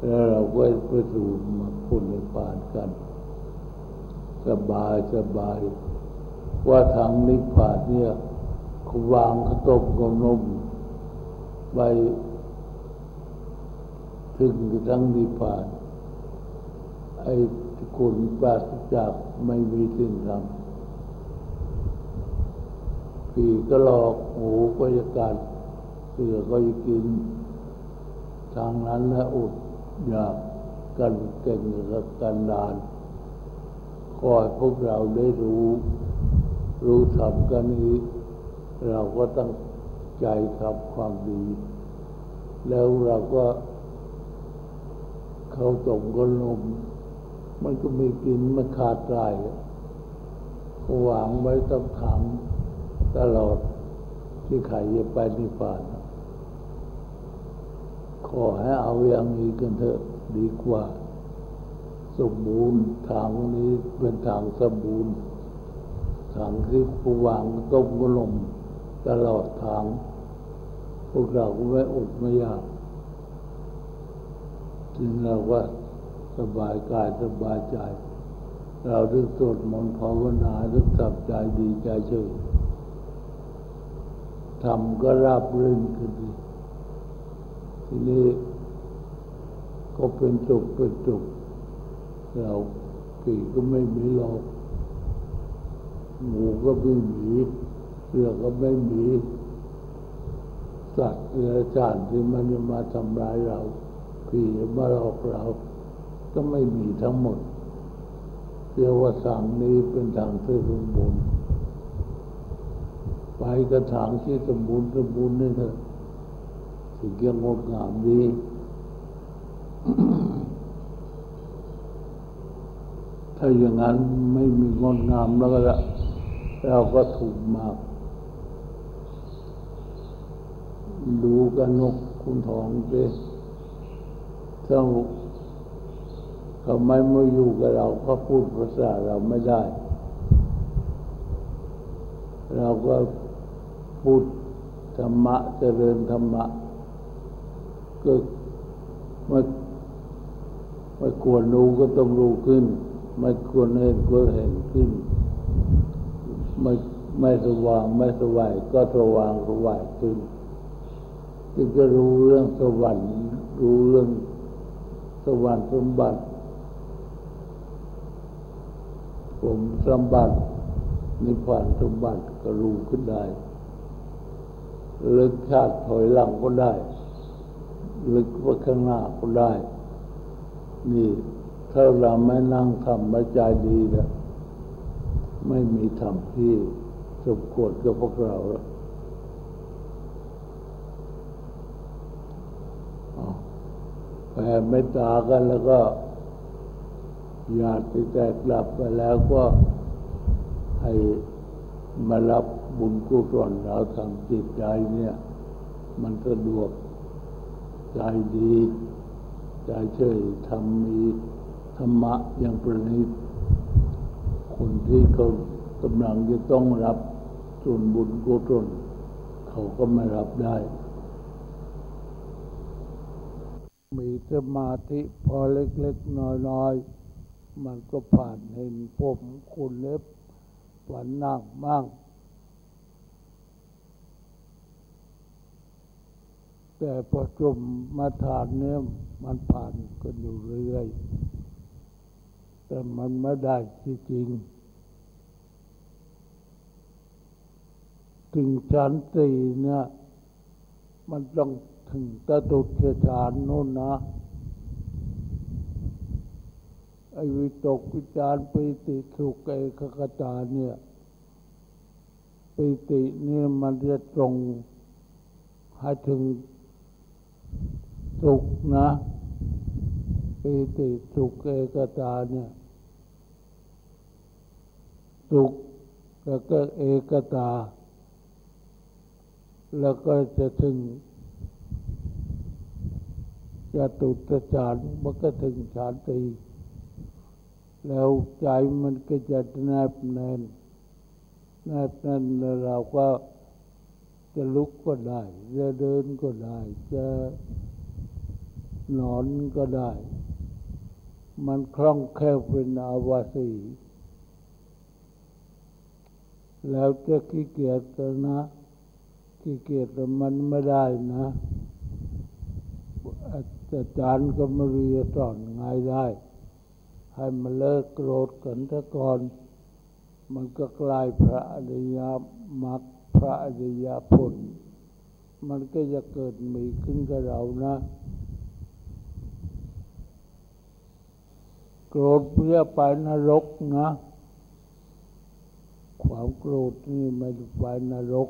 แล้วเราก็ไปสู่มาพุทธปานกัน สบายสบาย ว่าทางนิพพานเนี่ยเขาวางขตบกนมไปถึงทั้งนิพพาน ไอ้คนปราศจากไม่มีสิ้นธรรมผีก็หลอกหมูก็จะกัดเสือก็จะกิน ทางนั้นนะอดอยากกันเก่งกับกันดานขอให้พวกเราได้รู้ รู้ทำกันนี้ เราก็ตั้งใจทำความดี แล้วเราก็เขาตกก็ลมมันก็มีกินมันขาดใจหวางไว้ต้องถังตลอดที่ใครจะไปนิพพาน ขอให้เอาอย่างนี้กันเถอะดีกว่า สมบูรณ์ทางนี้เป็นทางสมบูรณ์ ทางที่ผู้วางต้มก็ลมตลอดทาง พวกเราก็ไม่อดไม่ยากจึงเราว่าสบายกายสบายใจ เราดึกสวดมนต์ภาวนาดึกสับใจดีใจเฉยทำก็ราบรื่นขึ้นดีทีนี้ก็เป็นจุกเป็นจุกเราผีก็ไม่มีหรอก หมูก็ไม่มีเสือก็ไม่มีสัตว์เลื้อยคลานที่มันจะมาทำร้ายเราผีมาหลอกเรา ก็ไม่มีทั้งหมดเรียกว่าสังนี้เป็นทางที่สมบูรณ์ไปกระถางที่สมบูรณ์สมบูรณ์นี่เถอะถึงจะงดงามดี ถ้าอย่างนั้นไม่มีงดงามแล้วก็เราก็ถูกมาก ดูกันนกคุณทองเปถ้าเขาไม่มาอยู่กับเราก็พูดภาษาเราไม่ได้ เราก็พูดธรรมะเจริญธรรมะ ก็ไม่ไม่ควรรู้ก็ต้องรู้ขึ้น ไม่ควรเห็นก็เห็นขึ้น ไม่ไม่สว่างไม่สว่างก็สว่างสว่างขึ้นจึงจะรู้เรื่องสวรรค์รู้เรื่องสวรรค์สมบัติ ผมสมบัตินิพพานสมบัติก็รู้ขึ้นได้ลึกชาติถอยหลังก็ได้ ลึกว่าข้างหน้าก็ได้ นี่ ถ้าเราไม่นั่งทำมาใจดีนะไม่มีธรรมที่สมควรกับพวกเราแล้วแผ่เมตตากันแล้วก็ญาติแตกกลับไปแล้วก็ให้มารับบุญกุศลเราทำจิตใจเนี่ย มันสะดวกใจดี ใจเฉยทำมี ธรรมะอย่างประณีตคนที่เขากำลังจะต้องรับส่วนบุญกุศลเขาก็ไม่รับได้ มีสมาธิพอเล็กๆ น้อยๆ มันก็ผ่านเห็นผมคุณเล็บฝันนักมั่งแต่พอจมมาฐานเนี่ยมันผ่านกันอยู่เรื่อย แต่มันไม่ได้จริง ถึงชั้นสี่เนี่ย มันต้องถึงตะตุเฌานโน่นนะไอวิตกวิจารปิติสุขเอกกตาเนี่ยปิตินี่มันจะตรงให้ถึงสุขนะปีติสุขเอกตาเนี่ย สุขแล้วก็เอกตา แล้วก็จะถึงจะตุตจานมันก็ถึงฌานตีแล้วใจมันก็จะแนบแน่นแนบแน่นแล้วเราก็จะลุกก็ได้ จะเดินก็ได้ จะนอนก็ได้ มันคล่องแคล่วเป็นอาวาสี แล้วจะขี้เกียจกันนะขี้เกียจมันไม่ได้นะ อาจารย์ก็ไม่รู้จะสอนไงได้ ให้มันเลิกโกรธกันซะก่อน มันก็กลายพระอริยมรรคพระอริยผล มันก็จะเกิดมีขึ้นกับเรานะ โกรธเพื่อไปนรกนะ ความโกรธนี่ไม่ไปนรก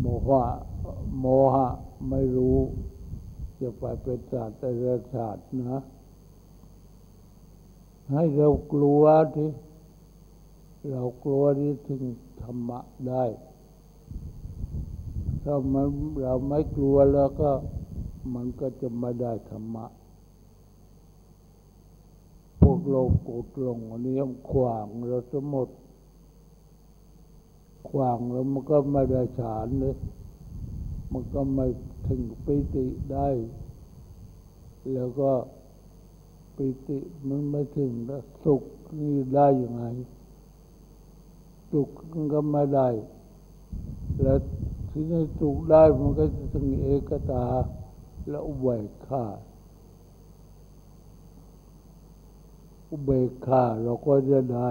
โมหะโมหะไม่รู้ จะไปเป็นศาสตร์แต่ศาสตร์นะ ให้เรากลัวที่เรากลัวที่ถึงธรรมะได้ ถ้ามันเราไม่กลัวแล้วก็มันก็จะไม่ได้ธรรมะ กโลกโกรธลงอันนี้ขวางเราสมดขวางแล้วมันก็ไม่ได้ฌานเลยมันก็ไม่ถึงปิติได้ แล้วก็ปิติมันไม่ถึงสุขนี่ได้ยังไงสุขก็ไม่ได้ แล้วที่นี่สุขได้มันก็จะถึงเอกตาและอุเบกขา อุเบกขาเราก็จะได้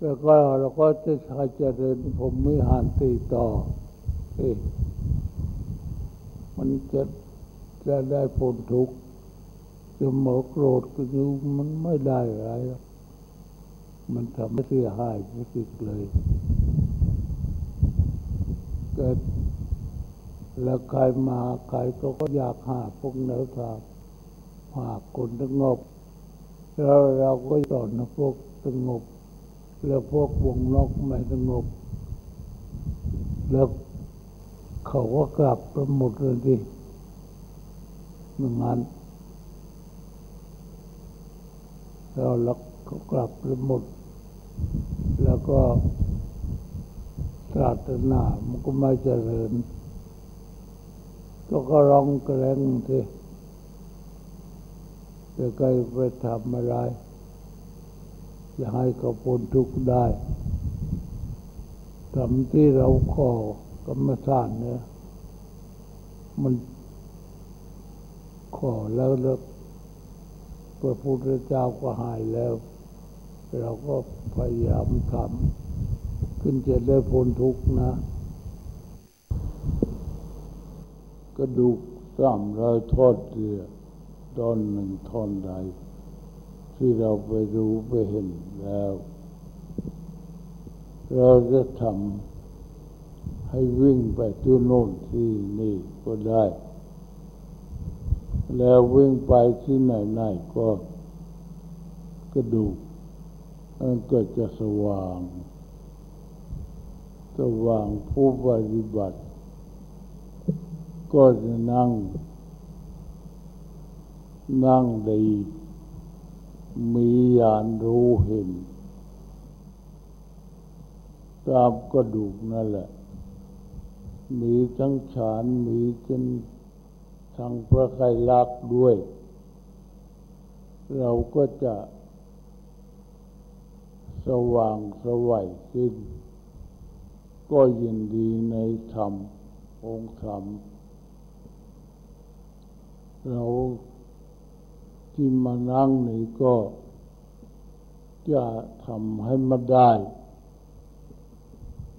แล้วก็เราก็จะใช้เจริญผมมิหารตีต่อเอ๊มันจะจะได้ผลทุกข์จะหมอโกรธก็อยู่มันไม่ได้อะไร มันทำให้เสียหายไม่ติดเลยเกิดแล้วใครมาใครก็ก็อยากหาพวกแนวทาง หาคนสงบแล้วเราก็สอนพวกสงบ แล้วพวกวงนอกไม่สงบ แล้วเขาก็กลับไปหมดเลยดิหนึ่งอันแล้วลักเขากลับไปหมด แล้วก็ศาสนามันก็ไม่เจริญ ก็ก็ร้องแกล้งที จะใครไปทำอะไร จะให้เขาพ้นทุกข์ได้ทำที่เราขอกรรมฐานเนี่ยมันขอแล้วแล้วพระพุทธเจ้าก็หายแล้ว เราก็พยายามทำขึ้นจะได้พ้นทุกข์นะ กระดูกสามร้อยทอดเรือ ตอนหนึ่งท่อนใด ที่เราไปรู้ไปเห็นแล้ว เราจะทำให้วิ่งไปที่โน่นที่นี่ก็ได้ แล้ววิ่งไปที่ไหนๆก็กระดูกมันก็จะสว่าง สว่างผู้ปฏิบัติ ก็จะนั่ง นั่งดีมีญาณรู้เห็น ตามกระดูกนั่นแหละ มีทั้งฉานมีทั้งทางพระไกรลักษ์ด้วย เราก็จะสว่างสวัยขึ้น ก็ยินดีในธรรมองค์ธรรมเรา ที่มานั่งนี่ก็จะทำให้มาได้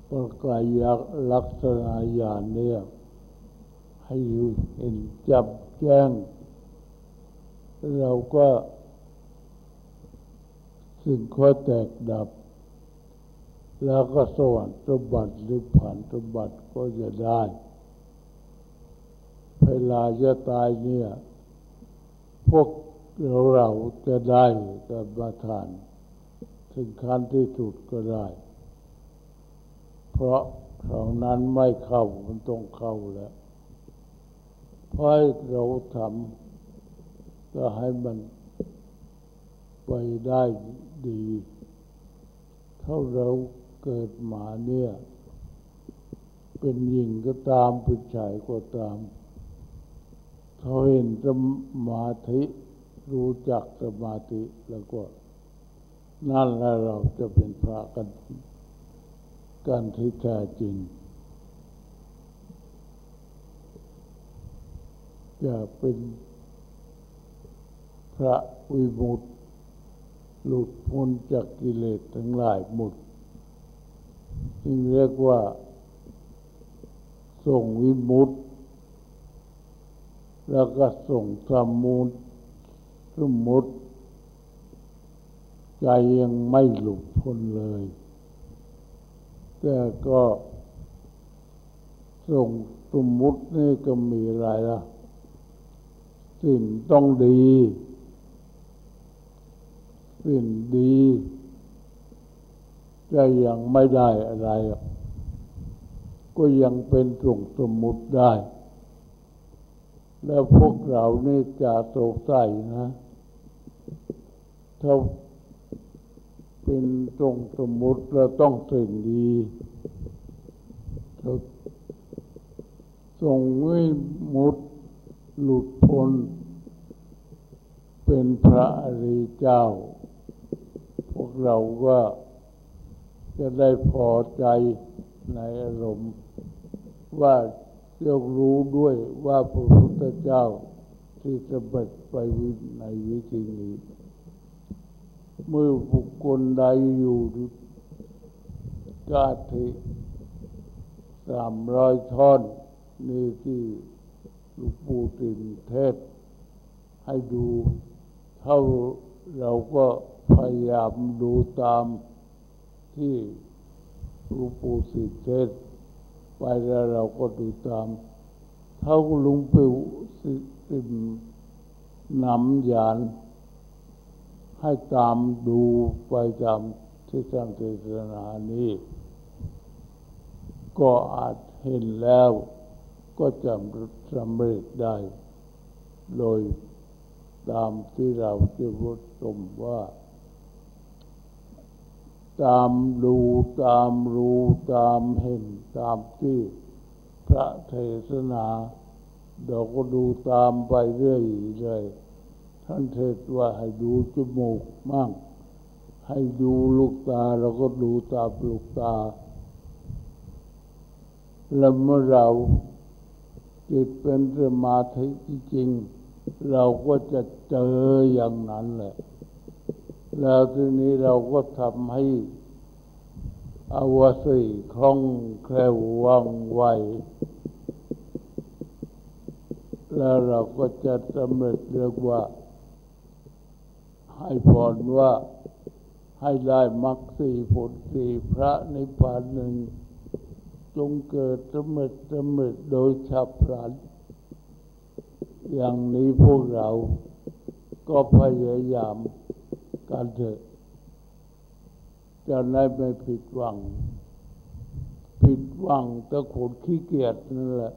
ประกายลักษณะญาณเนี่ยให้อยู่เห็นจับแจ้ง เราก็สิ่งข้อแตกดับ แล้วก็สวรรค์สมบัติหรือผ่านสมบัติก็จะได้เวลาจะตายเนี่ย พวก เราเราจะได้กับมาทาน ถึงขั้นที่สุดก็ได้ เพราะเขานั้นไม่เข้ามันต้องเข้าแล้วเพราะเราทำก็ให้มันไปได้ดี เท่าเราเกิดมาเนี่ย เป็นหญิงก็ตามเป็นชายก็ตามเขาเห็นสมาธิ รู้จักสมาธิแล้วก็ นั่นแหละเราจะเป็นพระกันกันที่แท้จริง จะเป็นพระวิมุตติ หลุดพ้นจากกิเลสทั้งหลายหมดจึงเรียกว่าส่งวิมุตติ แล้วก็ส่งสมุต สมุติ ใจยังไม่หลุดพ้นเลย แต่ก็ส่งสมุตินี่ก็มีอะไรล่ะ สิ่งต้องดี สิ่งดีจะยังไม่ได้อะไรก็ยังเป็นส่งสมุติได้ แล้วพวกเรานี่จะโศกใส่นะ ถ้าเป็นตรงสมมุติเราต้องสิ่งดีส่งวิมุตหลุดพ้นเป็นพระอริยเจ้า พวกเราก็จะได้พอใจในอารมณ์ว่าเรียกรู้ด้วยว่าพระพุทธเจ้าที่จะบัดไปในวิธีนี้ เมื่อบุคคลใดอยู่กาธิสามร้อยท่อนนี่ที่ลูกปู่ตินเทศ ให้ดูเท่าเราก็พยายามดูตามที่ลูกปู่สิเทศ ไปแล้วเราก็ดูตาม เท่าลุงปู่สิมนำยาน ให้ตามดูไปตามที่ท่านเทศนานี้ ก็อาจเห็นแล้วก็จะสำเร็จได้ โดยตามที่เราจะพูดตมว่า ตามดูตามรู้ตามเห็นตามที่พระเทศนาเราก็ดูตามไปเรื่อยเลย ท่านเทศว่าให้ดูจมูกมั่ง ให้ดูลูกตาเราก็ดูตาลูกตา แล้วเมื่อเราจิตเป็นสมาธิจริง เราก็จะเจออย่างนั้นแหละ แล้วทีนี้เราก็ทำให้อวสีคล่องแคล่วว่องไว แล้วเราก็จะสำเร็จเรียกว่า ให้พรว่าให้ได้มรรคสี่ผลสี่พระนิพพานหนึ่ง จงเกิดสมเร็จสมเร็จโดยฉับพลัน อย่างนี้พวกเราก็พยายามกันเถอะจะได้ไม่ผิดหวัง ผิดหวังแต่คนขี้เกียจนั่นแหละ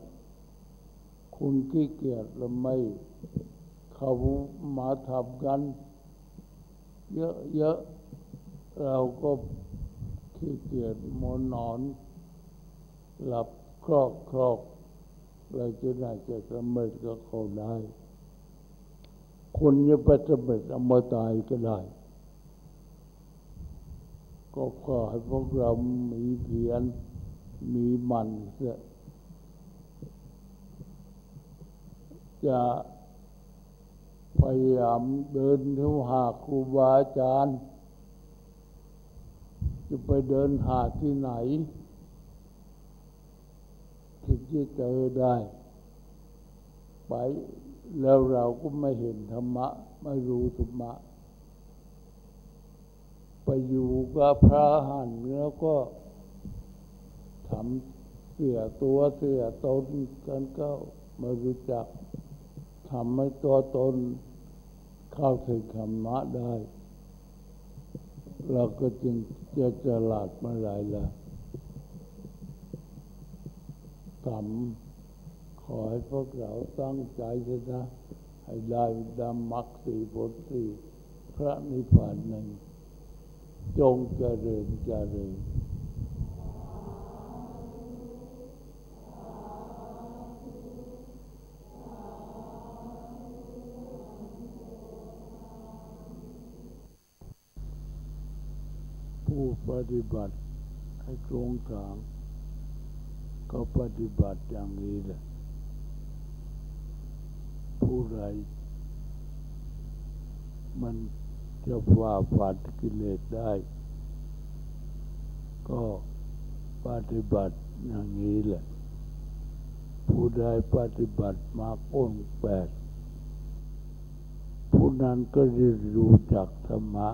คุณขี้เกียจแล้วไม่เขามาทำกัน เยอะๆ เราก็ขี้เกียจมอนอน หลับครอกครอกเราจะได้จะสำเร็จก็เขาได้ คนจะไปสำเร็จอมตายก็ได้ ก็ขอให้พวกเรามีเพียรมีมันเสียจะ พยายามเดินเข้าหาครูบาอาจารย์จะไปเดินหาที่ไหนถึงจะเจอได้ ไปแล้วเราก็ไม่เห็นธรรมะ ไม่รู้ธรรมะ ไปอยู่กับพระหันแล้วก็ทำเสียตัวเสียตนกันก็ไม่รู้จัก ทำให้ตัวตนเข้าถึงธรรมะได้ เราก็จึงจะฉลาดเมื่อไรล่ะทำขอให้พวกเราตั้งใจนะให้ได้ดำมักสี่ผลสี่พระนิพพานหนึ่งจงเจริญเจริญ ผู้ปฏิบัติให้ตรงทางก็ปฏิบัติอย่างนี้แหละ ผู้ใดมันจะฝ่าฝันกิเลสได้ ก็ปฏิบัติอย่างนี้แหละ ผู้ใดปฏิบัติมาก้นแปด ผู้นั้นก็จะรู้จักธรรมะ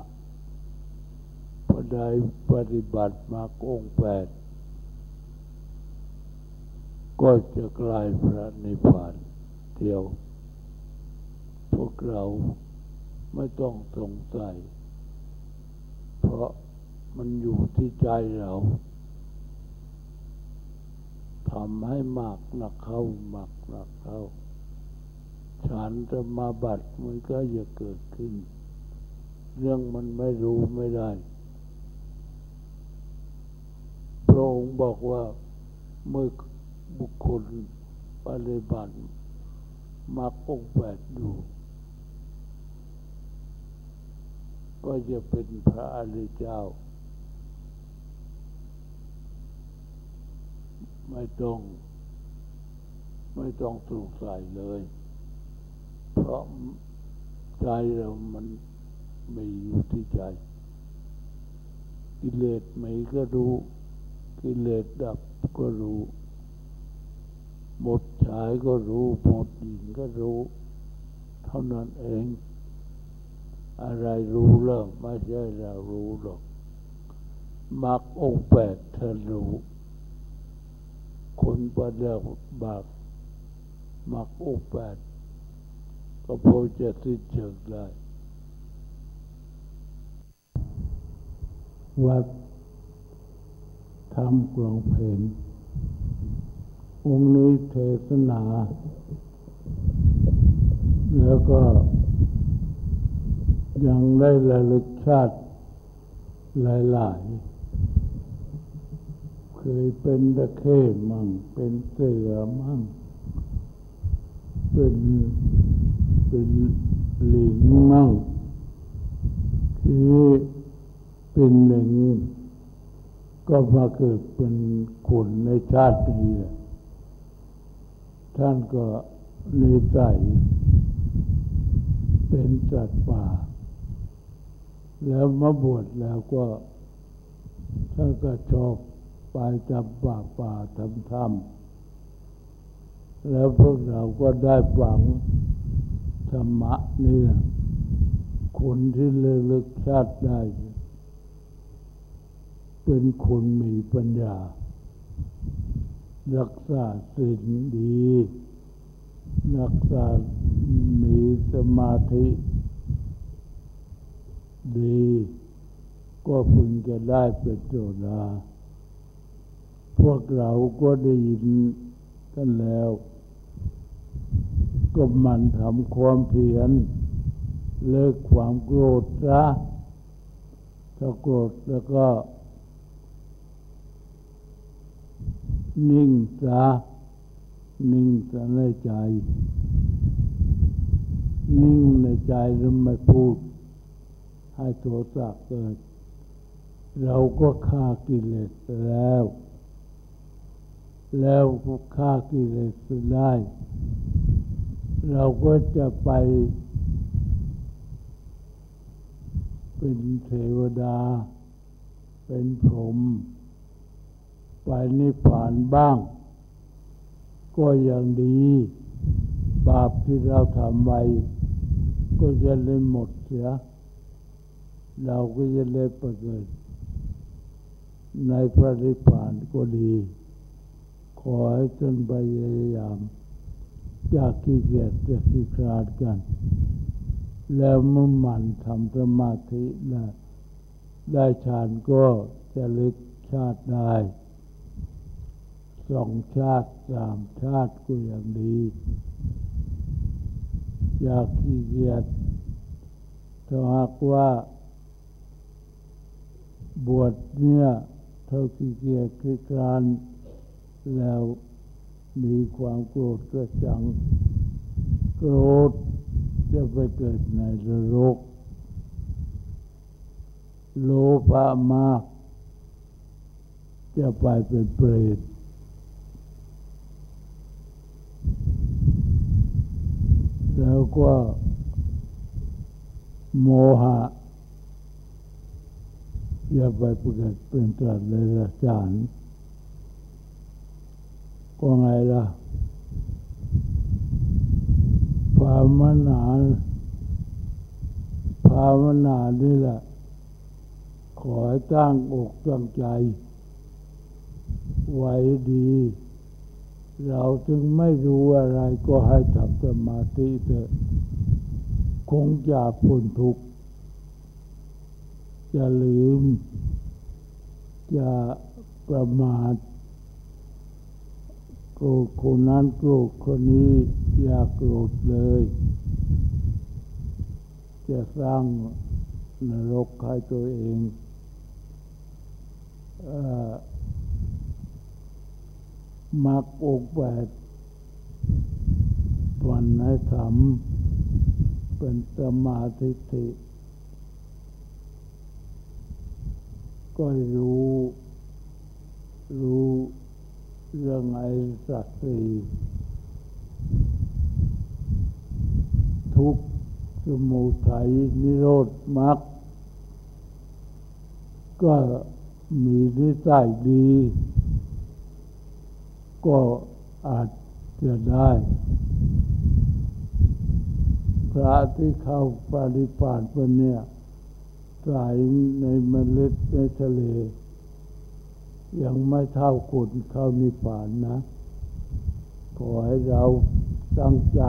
ผู้ใดปฏิบัติมาองแปด ก็จะกลายพระนิพพานเดียว พวกเราไม่ต้องสงสัย เพราะมันอยู่ที่ใจเราทำให้มากหนักเข้ามากหนักเข้าฉันจะมาบัดมันก็จะเกิดขึ้น เรื่องมันไม่รู้ไม่ได้พระองค์ บอกว่าเมื่อบุคคลปฏิบัติมาองแปดอยู่ก็จะเป็นพระอริยเจ้า ไม่ต้อง ไม่ต้องสงสัยเลย เพราะใจเรามันไม่อยู่ที่ใจกิเลสไม่ก็รู้ กิเลสดับก็รู้ หมดชายก็รู้ หมดหญิงก็รู้ เท่านั้นเอง อะไรรู้เริ่มไม่ใช่เรารู้หรอกมักองแปดเธอรู้คนประเดียวบากมักองแปดก็พอจะสิ้นเชิงได้วัด ทำกลองเพลงองค์นี้เทศนา แล้วก็ยังได้ระลึกชาติหลาย ๆ เคยเป็นตะเข้มั่ง เป็นเสือมั่ง เป็นเป็นหลิงมั่ง คือเป็นหลิง ก็มาเกิดเป็นคนในชาตินี้แหละท่านก็นิสัยเป็นสัตว์ป่า แล้วมาบวชแล้วก็ท่านก็ชอบไปจำป่าป่าทำธรรมแล้วพวกเราก็ได้ฟังธรรมะนี่แหละคนที่เลึกชาติได้ เป็นคนมีปัญญา รักษาศีลดี รักษามีสมาธิ ดี ก็พึงจะได้เป็นโสดาพวกเราก็ได้ยินกันแล้วกก็มันทำความเพียร เลิกความโกรธซะถ้าโกรธแล้วก็ นิ่งซะนิ่งซะในใจ นิ่งในใจหรือไม่พูด ให้โทสะเกิด เราก็ฆ่ากิเลสแล้ว แล้วฆ่ากิเลสได้ เราก็จะไปเป็นเทวดา เป็นพรหม ไปนิพพานบ้าง ก็ยังดี บาปที่เราทำไว้ก็จะเลยหมดเสีย เราก็จะเลยประเกิด ในพระนิพพานก็ดี ขอให้ท่านพยายามอยากขี้เกียจจะขี้คลาดกัน แล้วเมื่อมันทำสมาธิได้ได้ฌานก็จะลึกชาติได้ สองชาติสามชาติก็อย่างดี อยากขี้เกียจถ้าหากว่า บวชเนี่ยเท่าขี้เกียจขี้ครานแล้วมีความโกรธก็จัง โกรธจะไปเกิดในนรก โลภะมาก จะไปเป็นเปรต แล้วก็โมหะอย่าไปเกิดเป็นตรัสเลยละจานก็ไงล่ะภาวนาภาวนานี่แหละ ขอให้ตั้งอกตั้งใจ ไว้ดี เราถึงไม่รู้อะไรก็ให้ทำสมาธิเถอะ คงจะพ้นทุกข์จะลืม จะประมาทโกรธคนนั้นโกรธคนนี้อย่าโกรธเลย จะสร้างนรกให้ตัวเอง มักอกแปดวันให้ทำเป็นสมาธิิก็รู้ รู้เรื่องไอ้สัตว์สี่ทุกสมุทัยนิโรธมรรคก็มีนิสัยดี ก็อาจจะได้ พระที่เข้าปฏิปัติวันเนี่ยสายในเมล็ดในทะเล ยังไม่เท่าคุณเข้านิพพานนะ ขอให้เราตั้งใจ